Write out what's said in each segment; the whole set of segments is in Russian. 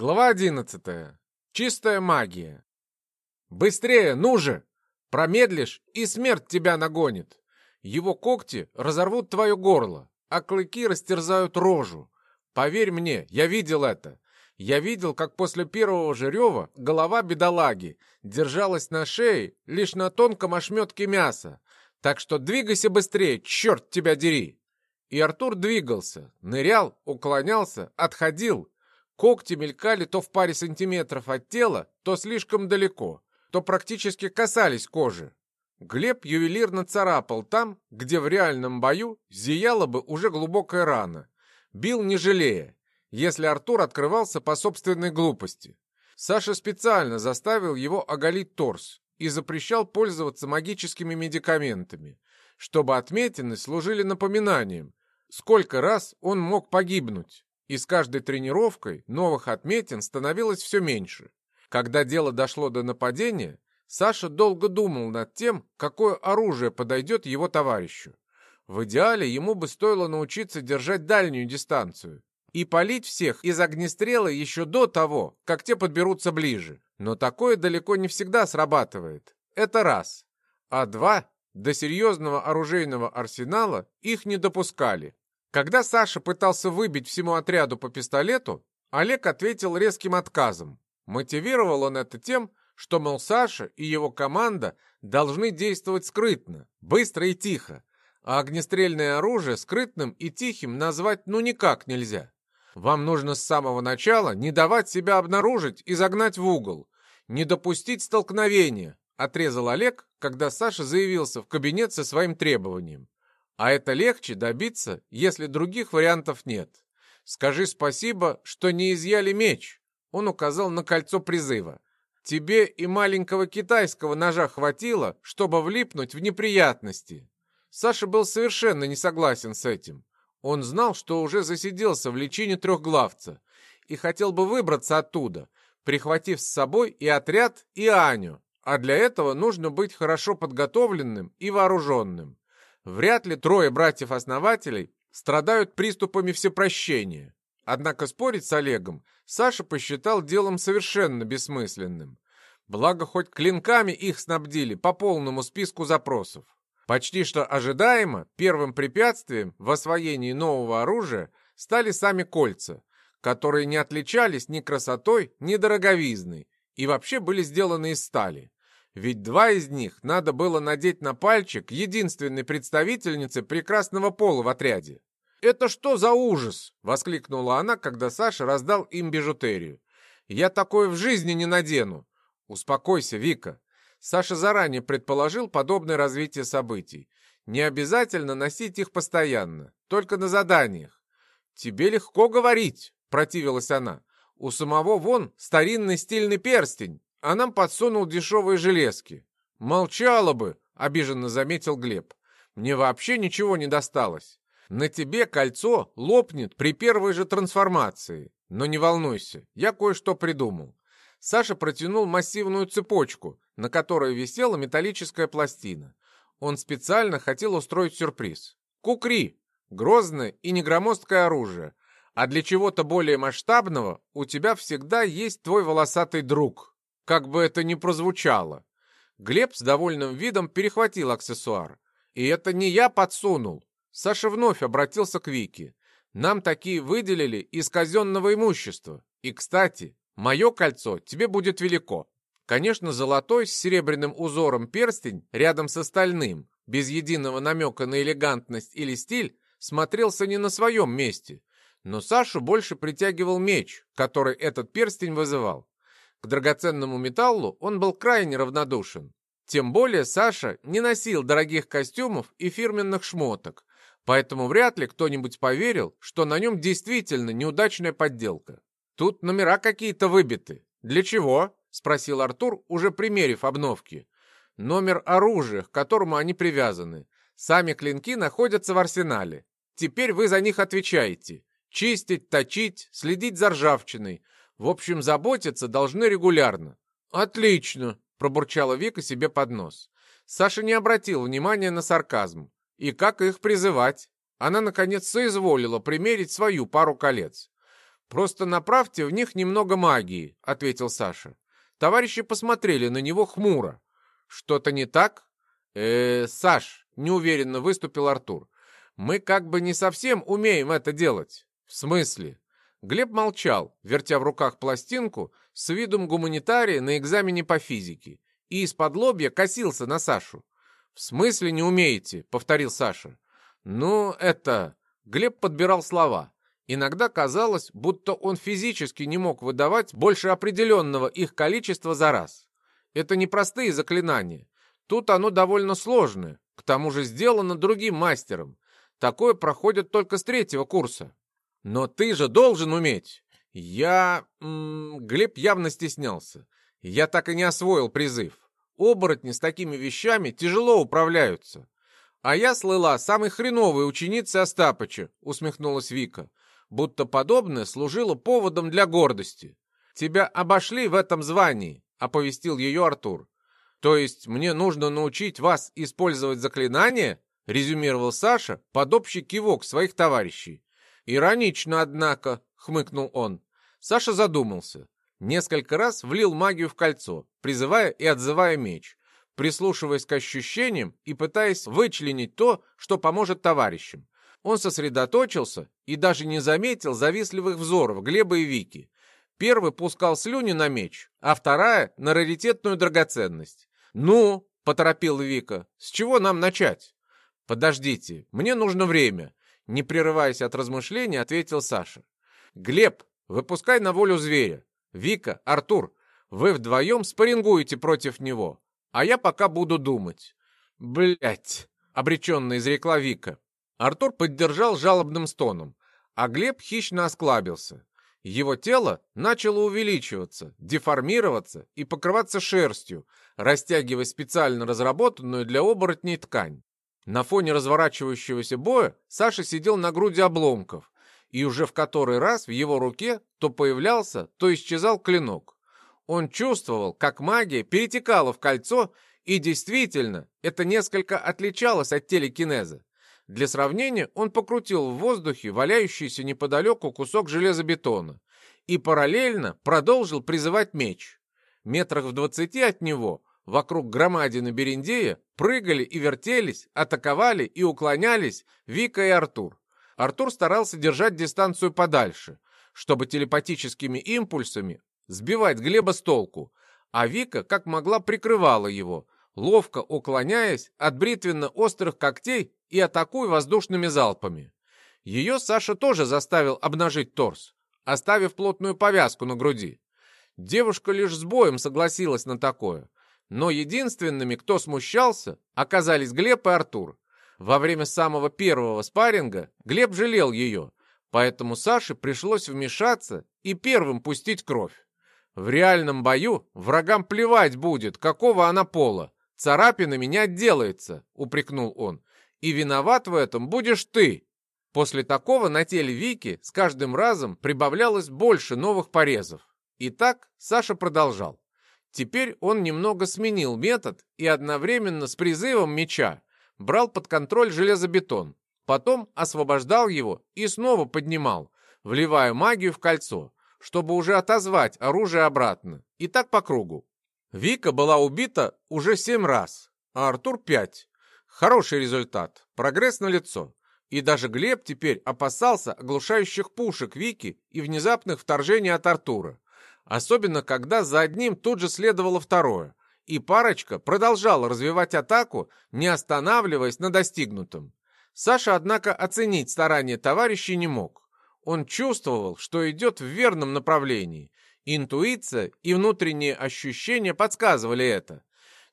Глава одиннадцатая. Чистая магия. «Быстрее, ну же! Промедлишь, и смерть тебя нагонит. Его когти разорвут твое горло, а клыки растерзают рожу. Поверь мне, я видел это. Я видел, как после первого же рева голова бедолаги держалась на шее лишь на тонком ошметке мяса. Так что двигайся быстрее, черт тебя дери!» И Артур двигался, нырял, уклонялся, отходил, Когти мелькали то в паре сантиметров от тела, то слишком далеко, то практически касались кожи. Глеб ювелирно царапал там, где в реальном бою зияла бы уже глубокая рана. Бил не жалея, если Артур открывался по собственной глупости. Саша специально заставил его оголить торс и запрещал пользоваться магическими медикаментами, чтобы отметины служили напоминанием, сколько раз он мог погибнуть. И с каждой тренировкой новых отметин становилось все меньше. Когда дело дошло до нападения, Саша долго думал над тем, какое оружие подойдет его товарищу. В идеале ему бы стоило научиться держать дальнюю дистанцию и палить всех из огнестрела еще до того, как те подберутся ближе. Но такое далеко не всегда срабатывает. Это раз. А два, до серьезного оружейного арсенала их не допускали. Когда Саша пытался выбить всему отряду по пистолету, Олег ответил резким отказом. Мотивировал он это тем, что, мол, Саша и его команда должны действовать скрытно, быстро и тихо, а огнестрельное оружие скрытным и тихим назвать ну никак нельзя. Вам нужно с самого начала не давать себя обнаружить и загнать в угол, не допустить столкновения, отрезал Олег, когда Саша заявился в кабинет со своим требованием. А это легче добиться, если других вариантов нет. Скажи спасибо, что не изъяли меч. Он указал на кольцо призыва. Тебе и маленького китайского ножа хватило, чтобы влипнуть в неприятности. Саша был совершенно не согласен с этим. Он знал, что уже засиделся в личине трехглавца и хотел бы выбраться оттуда, прихватив с собой и отряд, и Аню. А для этого нужно быть хорошо подготовленным и вооруженным. Вряд ли трое братьев-основателей страдают приступами всепрощения. Однако спорить с Олегом Саша посчитал делом совершенно бессмысленным. Благо, хоть клинками их снабдили по полному списку запросов. Почти что ожидаемо, первым препятствием в освоении нового оружия стали сами кольца, которые не отличались ни красотой, ни дороговизной и вообще были сделаны из стали. Ведь два из них надо было надеть на пальчик единственной представительнице прекрасного пола в отряде. «Это что за ужас?» — воскликнула она, когда Саша раздал им бижутерию. «Я такое в жизни не надену!» «Успокойся, Вика!» Саша заранее предположил подобное развитие событий. «Не обязательно носить их постоянно, только на заданиях». «Тебе легко говорить!» — противилась она. «У самого вон старинный стильный перстень, а нам подсунул дешевые железки. Молчала бы, обиженно заметил Глеб. Мне вообще ничего не досталось. На тебе кольцо лопнет при первой же трансформации. Но не волнуйся, я кое-что придумал. Саша протянул массивную цепочку, на которой висела металлическая пластина. Он специально хотел устроить сюрприз. Кукри! Грозное и негромоздкое оружие. А для чего-то более масштабного у тебя всегда есть твой волосатый друг как бы это ни прозвучало. Глеб с довольным видом перехватил аксессуар. И это не я подсунул. Саша вновь обратился к Вике. Нам такие выделили из казенного имущества. И, кстати, мое кольцо тебе будет велико. Конечно, золотой с серебряным узором перстень рядом с остальным, без единого намека на элегантность или стиль, смотрелся не на своем месте. Но Сашу больше притягивал меч, который этот перстень вызывал. К драгоценному металлу он был крайне равнодушен. Тем более Саша не носил дорогих костюмов и фирменных шмоток, поэтому вряд ли кто-нибудь поверил, что на нем действительно неудачная подделка. Тут номера какие-то выбиты. Для чего? Спросил Артур, уже примерив обновки. Номер оружия, к которому они привязаны. Сами клинки находятся в арсенале. Теперь вы за них отвечаете. Чистить, точить, следить за ржавчиной, в общем, заботиться должны регулярно. Отлично, пробурчала Вика себе под нос. Саша не обратил внимания на сарказм. И как их призывать? Она, наконец, соизволила примерить свою пару колец. «Просто направьте в них немного магии», — ответил Саша. Товарищи посмотрели на него хмуро. «Что-то не так?» «Э, Саш», — неуверенно выступил Артур. «Мы как бы не совсем умеем это делать». «В смысле?» Глеб молчал, вертя в руках пластинку с видом гуманитария на экзамене по физике, и из-под лобья косился на Сашу. «В смысле не умеете?» — повторил Саша. «Ну, это...» Глеб подбирал слова. Иногда казалось, будто он физически не мог выдавать больше определенного их количества за раз. Это не простые заклинания. Тут оно довольно сложное, к тому же сделано другим мастером. Такое проходит только с третьего курса. Но ты же должен уметь. Я... М -м, Глеб явно стеснялся. Я так и не освоил призыв. Оборотни с такими вещами тяжело управляются. А я слыла самой хреновой ученицей Остапыча, усмехнулась Вика будто подобное служило поводом для гордости. «Тебя обошли в этом звании», — оповестил ее Артур. «То есть мне нужно научить вас использовать заклинания?» — резюмировал Саша под общий кивок своих товарищей. «Иронично, однако», — хмыкнул он. Саша задумался. Несколько раз влил магию в кольцо, призывая и отзывая меч, прислушиваясь к ощущениям и пытаясь вычленить то, что поможет товарищам. Он сосредоточился и даже не заметил завистливых взоров Глеба и Вики. Первый пускал слюни на меч, а вторая — на раритетную драгоценность. «Ну», — поторопил Вика, — «с чего нам начать?» «Подождите, мне нужно время», — не прерываясь от размышлений, ответил Саша. «Глеб, выпускай на волю зверя. Вика, Артур, вы вдвоем спаррингуете против него, а я пока буду думать». «Блядь», — обреченно изрекла Вика. Артур поддержал жалобным стоном, а Глеб хищно осклабился. Его тело начало увеличиваться, деформироваться и покрываться шерстью, растягивая специально разработанную для оборотней ткань. На фоне разворачивающегося боя Саша сидел на груди обломков, и уже в который раз в его руке то появлялся, то исчезал клинок. Он чувствовал, как магия перетекала в кольцо, и действительно, это несколько отличалось от телекинеза. Для сравнения он покрутил в воздухе валяющийся неподалеку кусок железобетона и параллельно продолжил призывать меч. Метрах в двадцати от него, вокруг громадины Берендея, прыгали и вертелись, атаковали и уклонялись Вика и Артур. Артур старался держать дистанцию подальше, чтобы телепатическими импульсами сбивать Глеба с толку, а Вика как могла прикрывала его, ловко уклоняясь от бритвенно-острых когтей и атакуй воздушными залпами. Ее Саша тоже заставил обнажить торс, оставив плотную повязку на груди. Девушка лишь с боем согласилась на такое. Но единственными, кто смущался, оказались Глеб и Артур. Во время самого первого спарринга Глеб жалел ее, поэтому Саше пришлось вмешаться и первым пустить кровь. В реальном бою врагам плевать будет, какого она пола. Царапинами не отделается, упрекнул он и виноват в этом будешь ты. После такого на теле Вики с каждым разом прибавлялось больше новых порезов. И так Саша продолжал. Теперь он немного сменил метод и одновременно с призывом меча брал под контроль железобетон, потом освобождал его и снова поднимал, вливая магию в кольцо, чтобы уже отозвать оружие обратно, и так по кругу. Вика была убита уже семь раз, а Артур пять, Хороший результат, прогресс налицо. И даже Глеб теперь опасался оглушающих пушек Вики и внезапных вторжений от Артура. Особенно, когда за одним тут же следовало второе. И парочка продолжала развивать атаку, не останавливаясь на достигнутом. Саша, однако, оценить старания товарищей не мог. Он чувствовал, что идет в верном направлении. Интуиция и внутренние ощущения подсказывали это.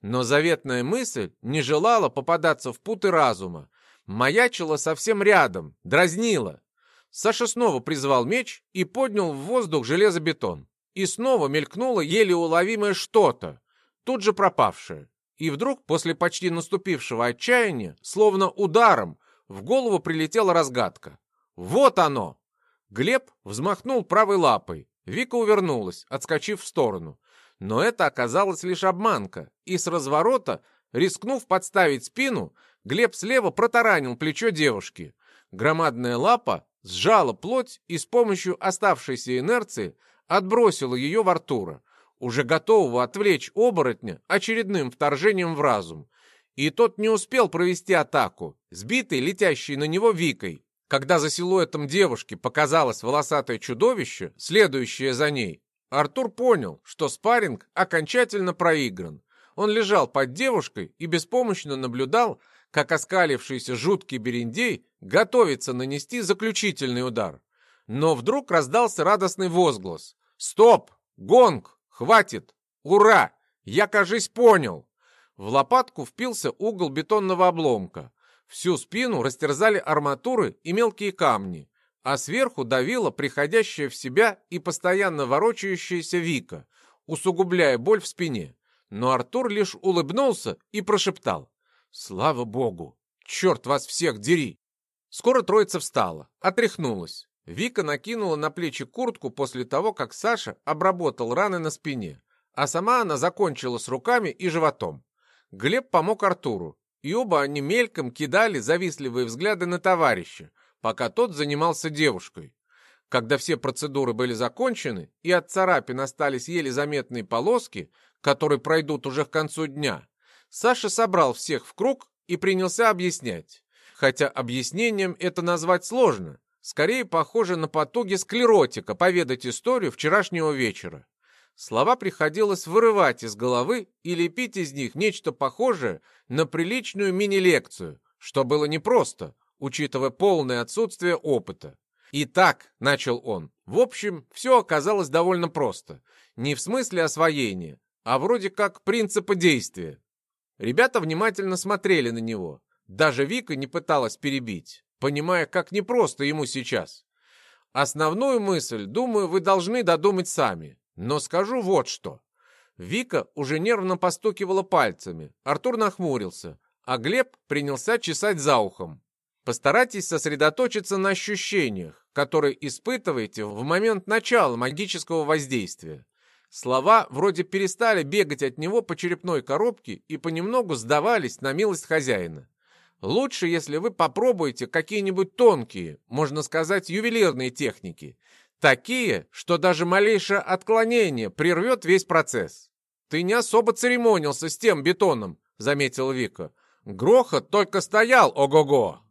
Но заветная мысль не желала попадаться в путы разума. Маячила совсем рядом, дразнила. Саша снова призвал меч и поднял в воздух железобетон. И снова мелькнуло еле уловимое что-то, тут же пропавшее. И вдруг, после почти наступившего отчаяния, словно ударом, в голову прилетела разгадка. «Вот оно!» Глеб взмахнул правой лапой. Вика увернулась, отскочив в сторону. Но это оказалось лишь обманка, и с разворота, рискнув подставить спину, Глеб слева протаранил плечо девушки. Громадная лапа сжала плоть и с помощью оставшейся инерции отбросила ее в Артура, уже готового отвлечь оборотня очередным вторжением в разум. И тот не успел провести атаку, сбитый летящей на него Викой. Когда за силуэтом девушки показалось волосатое чудовище, следующее за ней, Артур понял, что спарринг окончательно проигран. Он лежал под девушкой и беспомощно наблюдал, как оскалившийся жуткий бериндей готовится нанести заключительный удар. Но вдруг раздался радостный возглас. «Стоп! Гонг! Хватит! Ура! Я, кажись, понял!» В лопатку впился угол бетонного обломка. Всю спину растерзали арматуры и мелкие камни, а сверху давила приходящая в себя и постоянно ворочающаяся Вика, усугубляя боль в спине. Но Артур лишь улыбнулся и прошептал. «Слава богу! Черт вас всех дери!» Скоро троица встала, отряхнулась. Вика накинула на плечи куртку после того, как Саша обработал раны на спине, а сама она закончила с руками и животом. Глеб помог Артуру, и оба они мельком кидали завистливые взгляды на товарища, пока тот занимался девушкой. Когда все процедуры были закончены и от царапин остались еле заметные полоски, которые пройдут уже к концу дня, Саша собрал всех в круг и принялся объяснять. Хотя объяснением это назвать сложно, скорее похоже на потуги склеротика поведать историю вчерашнего вечера. Слова приходилось вырывать из головы и лепить из них нечто похожее на приличную мини-лекцию, что было непросто, учитывая полное отсутствие опыта. «Итак», — начал он, — «в общем, все оказалось довольно просто. Не в смысле освоения, а вроде как принципа действия». Ребята внимательно смотрели на него. Даже Вика не пыталась перебить, понимая, как непросто ему сейчас. Основную мысль, думаю, вы должны додумать сами. Но скажу вот что. Вика уже нервно постукивала пальцами, Артур нахмурился, а Глеб принялся чесать за ухом. Постарайтесь сосредоточиться на ощущениях, которые испытываете в момент начала магического воздействия. Слова вроде перестали бегать от него по черепной коробке и понемногу сдавались на милость хозяина. Лучше, если вы попробуете какие-нибудь тонкие, можно сказать, ювелирные техники, Такие, что даже малейшее отклонение прервет весь процесс. Ты не особо церемонился с тем бетоном, заметил Вика. Грохот только стоял, ого-го.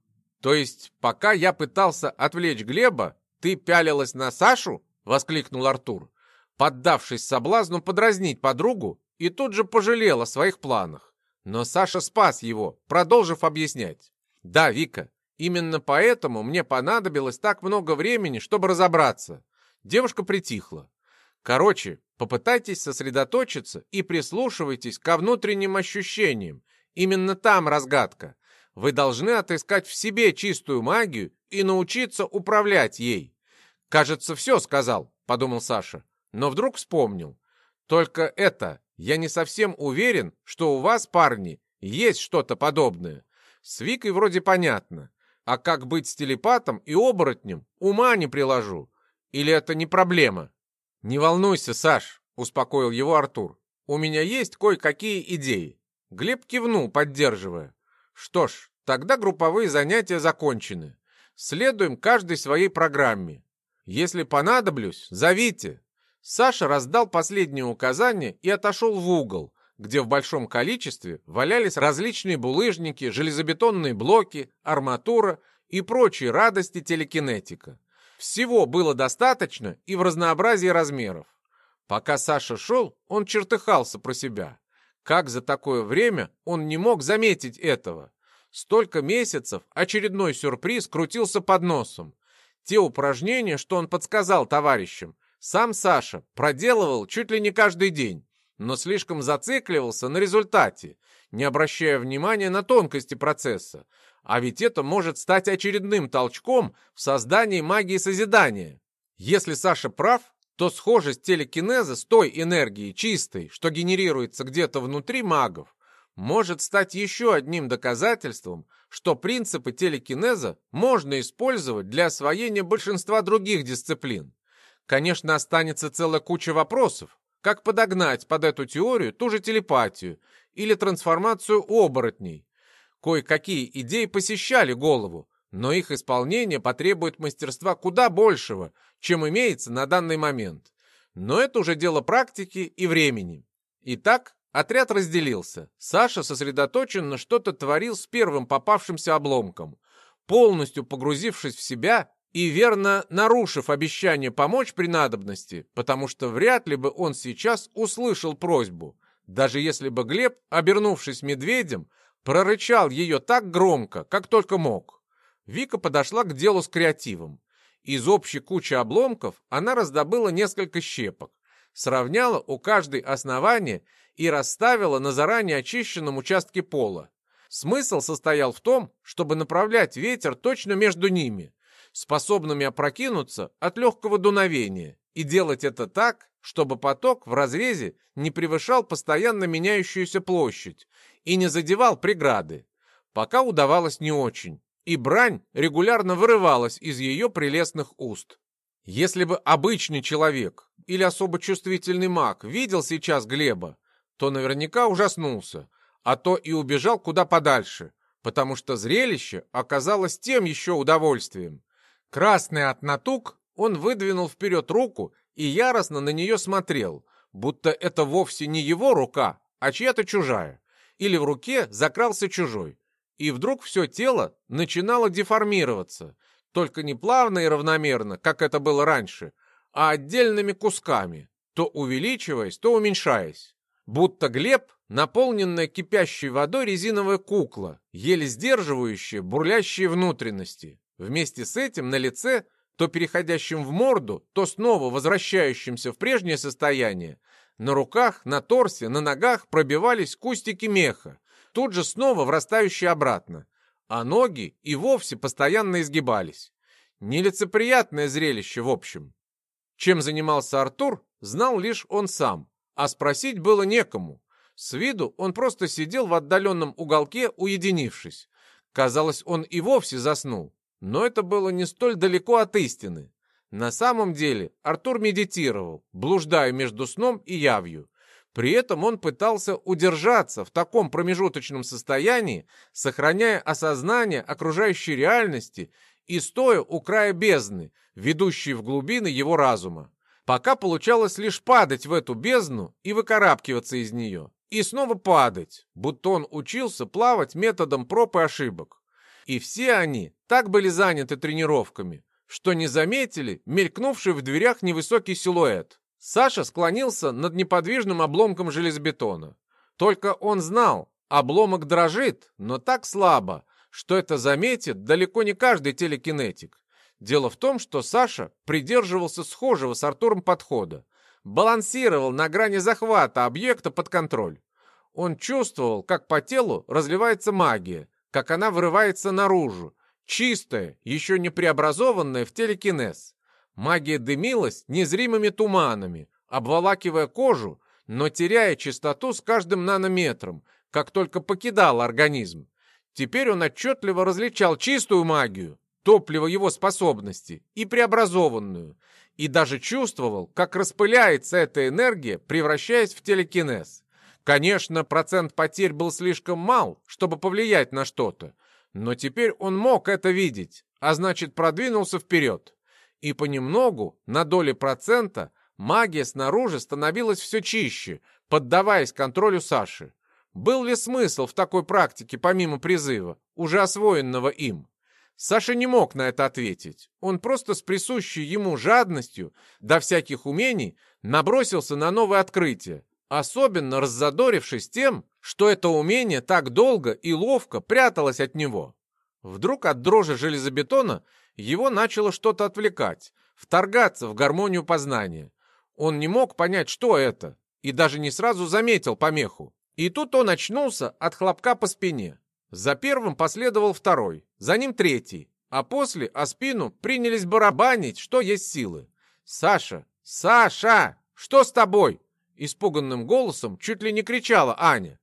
То есть, пока я пытался отвлечь Глеба, ты пялилась на Сашу? Воскликнул Артур, поддавшись соблазну подразнить подругу и тут же пожалел о своих планах. Но Саша спас его, продолжив объяснять. Да, Вика, Именно поэтому мне понадобилось так много времени, чтобы разобраться. Девушка притихла. Короче, попытайтесь сосредоточиться и прислушивайтесь ко внутренним ощущениям. Именно там разгадка. Вы должны отыскать в себе чистую магию и научиться управлять ей. Кажется, все сказал, подумал Саша, но вдруг вспомнил. Только это, я не совсем уверен, что у вас, парни, есть что-то подобное. С Викой вроде понятно. А как быть с телепатом и оборотнем, ума не приложу. Или это не проблема? Не волнуйся, Саш, успокоил его Артур. У меня есть кое-какие идеи. Глеб кивнул, поддерживая. Что ж, тогда групповые занятия закончены. Следуем каждой своей программе. Если понадоблюсь, зовите. Саша раздал последние указания и отошел в угол, где в большом количестве валялись различные булыжники, железобетонные блоки, арматура и прочие радости телекинетика. Всего было достаточно и в разнообразии размеров. Пока Саша шел, он чертыхался про себя. Как за такое время он не мог заметить этого? Столько месяцев очередной сюрприз крутился под носом. Те упражнения, что он подсказал товарищам, сам Саша проделывал чуть ли не каждый день но слишком зацикливался на результате, не обращая внимания на тонкости процесса. А ведь это может стать очередным толчком в создании магии созидания. Если Саша прав, то схожесть телекинеза с той энергией чистой, что генерируется где-то внутри магов, может стать еще одним доказательством, что принципы телекинеза можно использовать для освоения большинства других дисциплин. Конечно, останется целая куча вопросов, как подогнать под эту теорию ту же телепатию или трансформацию оборотней? Кое-какие идеи посещали голову, но их исполнение потребует мастерства куда большего, чем имеется на данный момент. Но это уже дело практики и времени. Итак, отряд разделился. Саша сосредоточенно что-то творил с первым попавшимся обломком. Полностью погрузившись в себя и верно нарушив обещание помочь при надобности, потому что вряд ли бы он сейчас услышал просьбу, даже если бы Глеб, обернувшись медведем, прорычал ее так громко, как только мог. Вика подошла к делу с креативом. Из общей кучи обломков она раздобыла несколько щепок, сравняла у каждой основание и расставила на заранее очищенном участке пола. Смысл состоял в том, чтобы направлять ветер точно между ними, способными опрокинуться от легкого дуновения, и делать это так, чтобы поток в разрезе не превышал постоянно меняющуюся площадь и не задевал преграды. Пока удавалось не очень, и брань регулярно вырывалась из ее прелестных уст. Если бы обычный человек или особо чувствительный маг видел сейчас Глеба, то наверняка ужаснулся, а то и убежал куда подальше, потому что зрелище оказалось тем еще удовольствием. Красный от натуг, он выдвинул вперед руку и яростно на нее смотрел, будто это вовсе не его рука, а чья-то чужая. Или в руке закрался чужой. И вдруг все тело начинало деформироваться, только не плавно и равномерно, как это было раньше, а отдельными кусками, то увеличиваясь, то уменьшаясь. Будто Глеб, наполненная кипящей водой резиновая кукла, еле сдерживающая бурлящие внутренности. Вместе с этим на лице, то переходящим в морду, то снова возвращающимся в прежнее состояние, на руках, на торсе, на ногах пробивались кустики меха, тут же снова врастающие обратно, а ноги и вовсе постоянно изгибались. Нелицеприятное зрелище в общем. Чем занимался Артур, знал лишь он сам, а спросить было некому. С виду он просто сидел в отдаленном уголке, уединившись. Казалось, он и вовсе заснул. Но это было не столь далеко от истины. На самом деле Артур медитировал, блуждая между сном и явью. При этом он пытался удержаться в таком промежуточном состоянии, сохраняя осознание окружающей реальности и стоя у края бездны, ведущей в глубины его разума. Пока получалось лишь падать в эту бездну и выкарабкиваться из нее. И снова падать, будто он учился плавать методом проб и ошибок. И все они так были заняты тренировками, что не заметили мелькнувший в дверях невысокий силуэт. Саша склонился над неподвижным обломком железобетона. Только он знал, обломок дрожит, но так слабо, что это заметит далеко не каждый телекинетик. Дело в том, что Саша придерживался схожего с Артуром подхода, балансировал на грани захвата объекта под контроль. Он чувствовал, как по телу разливается магия, как она вырывается наружу, чистая, еще не преобразованная в телекинез. Магия дымилась незримыми туманами, обволакивая кожу, но теряя чистоту с каждым нанометром, как только покидал организм. Теперь он отчетливо различал чистую магию, топливо его способности, и преобразованную, и даже чувствовал, как распыляется эта энергия, превращаясь в телекинез. Конечно, процент потерь был слишком мал, чтобы повлиять на что-то, но теперь он мог это видеть, а значит продвинулся вперед. И понемногу, на доли процента, магия снаружи становилась все чище, поддаваясь контролю Саши. Был ли смысл в такой практике, помимо призыва, уже освоенного им? Саша не мог на это ответить. Он просто с присущей ему жадностью до всяких умений набросился на новое открытие, особенно раззадорившись тем, что это умение так долго и ловко пряталось от него. Вдруг от дрожи железобетона его начало что-то отвлекать, вторгаться в гармонию познания. Он не мог понять, что это, и даже не сразу заметил помеху. И тут он очнулся от хлопка по спине. За первым последовал второй, за ним третий, а после о спину принялись барабанить, что есть силы. «Саша! Саша! Что с тобой?» Испуганным голосом чуть ли не кричала Аня.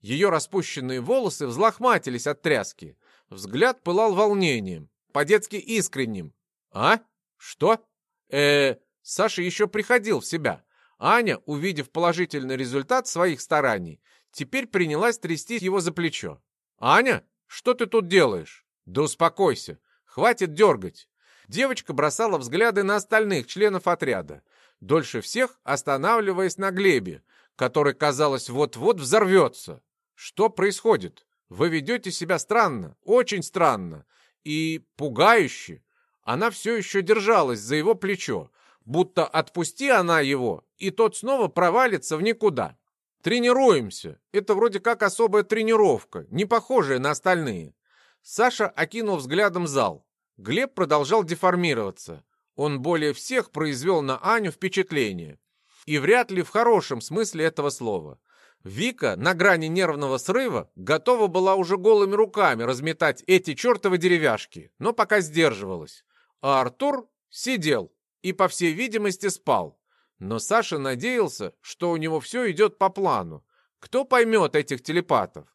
Ее распущенные волосы взлохматились от тряски. Взгляд пылал волнением, по-детски искренним. «А? Что?» э Саша еще приходил в себя. Аня, увидев положительный результат своих стараний, теперь принялась трясти его за плечо. «Аня, что ты тут делаешь?» «Да успокойся. Хватит дергать. Девочка бросала взгляды на остальных членов отряда, дольше всех останавливаясь на Глебе, который, казалось, вот-вот взорвется. Что происходит? Вы ведете себя странно, очень странно и пугающе. Она все еще держалась за его плечо, будто отпусти она его, и тот снова провалится в никуда. Тренируемся. Это вроде как особая тренировка, не похожая на остальные. Саша окинул взглядом зал. Глеб продолжал деформироваться. Он более всех произвел на Аню впечатление. И вряд ли в хорошем смысле этого слова. Вика на грани нервного срыва готова была уже голыми руками разметать эти чертовы деревяшки, но пока сдерживалась. А Артур сидел и, по всей видимости, спал. Но Саша надеялся, что у него все идет по плану. Кто поймет этих телепатов?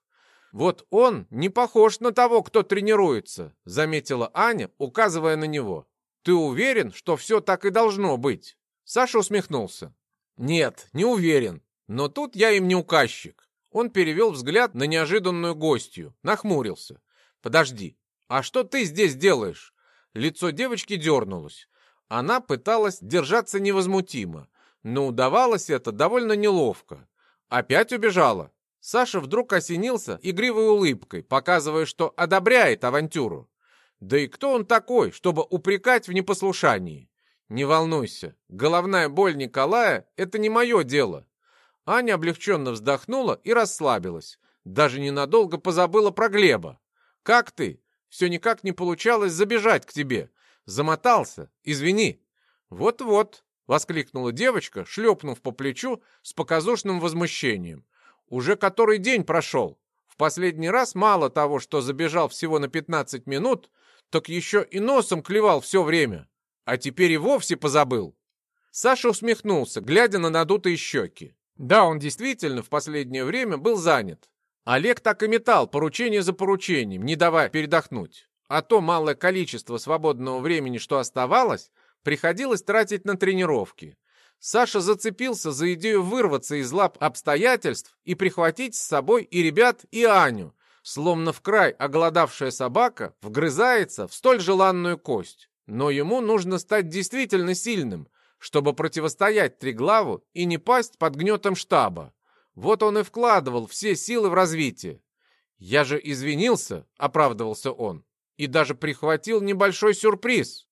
Вот он не похож на того, кто тренируется, заметила Аня, указывая на него. Ты уверен, что все так и должно быть? Саша усмехнулся. Нет, не уверен. Но тут я им не указчик. Он перевел взгляд на неожиданную гостью, нахмурился. Подожди, а что ты здесь делаешь? Лицо девочки дернулось. Она пыталась держаться невозмутимо, но удавалось это довольно неловко. Опять убежала. Саша вдруг осенился игривой улыбкой, показывая, что одобряет авантюру. Да и кто он такой, чтобы упрекать в непослушании? Не волнуйся, головная боль Николая — это не мое дело. Аня облегченно вздохнула и расслабилась. Даже ненадолго позабыла про Глеба. «Как ты? Все никак не получалось забежать к тебе. Замотался. Извини». «Вот-вот», — воскликнула девочка, шлепнув по плечу с показушным возмущением. «Уже который день прошел. В последний раз мало того, что забежал всего на 15 минут, так еще и носом клевал все время. А теперь и вовсе позабыл. Саша усмехнулся, глядя на надутые щеки. Да, он действительно в последнее время был занят. Олег так и метал поручение за поручением, не давая передохнуть. А то малое количество свободного времени, что оставалось, приходилось тратить на тренировки. Саша зацепился за идею вырваться из лап обстоятельств и прихватить с собой и ребят, и Аню, словно в край оголодавшая собака вгрызается в столь желанную кость. Но ему нужно стать действительно сильным, чтобы противостоять Триглаву и не пасть под гнетом штаба. Вот он и вкладывал все силы в развитие. «Я же извинился», — оправдывался он, «и даже прихватил небольшой сюрприз».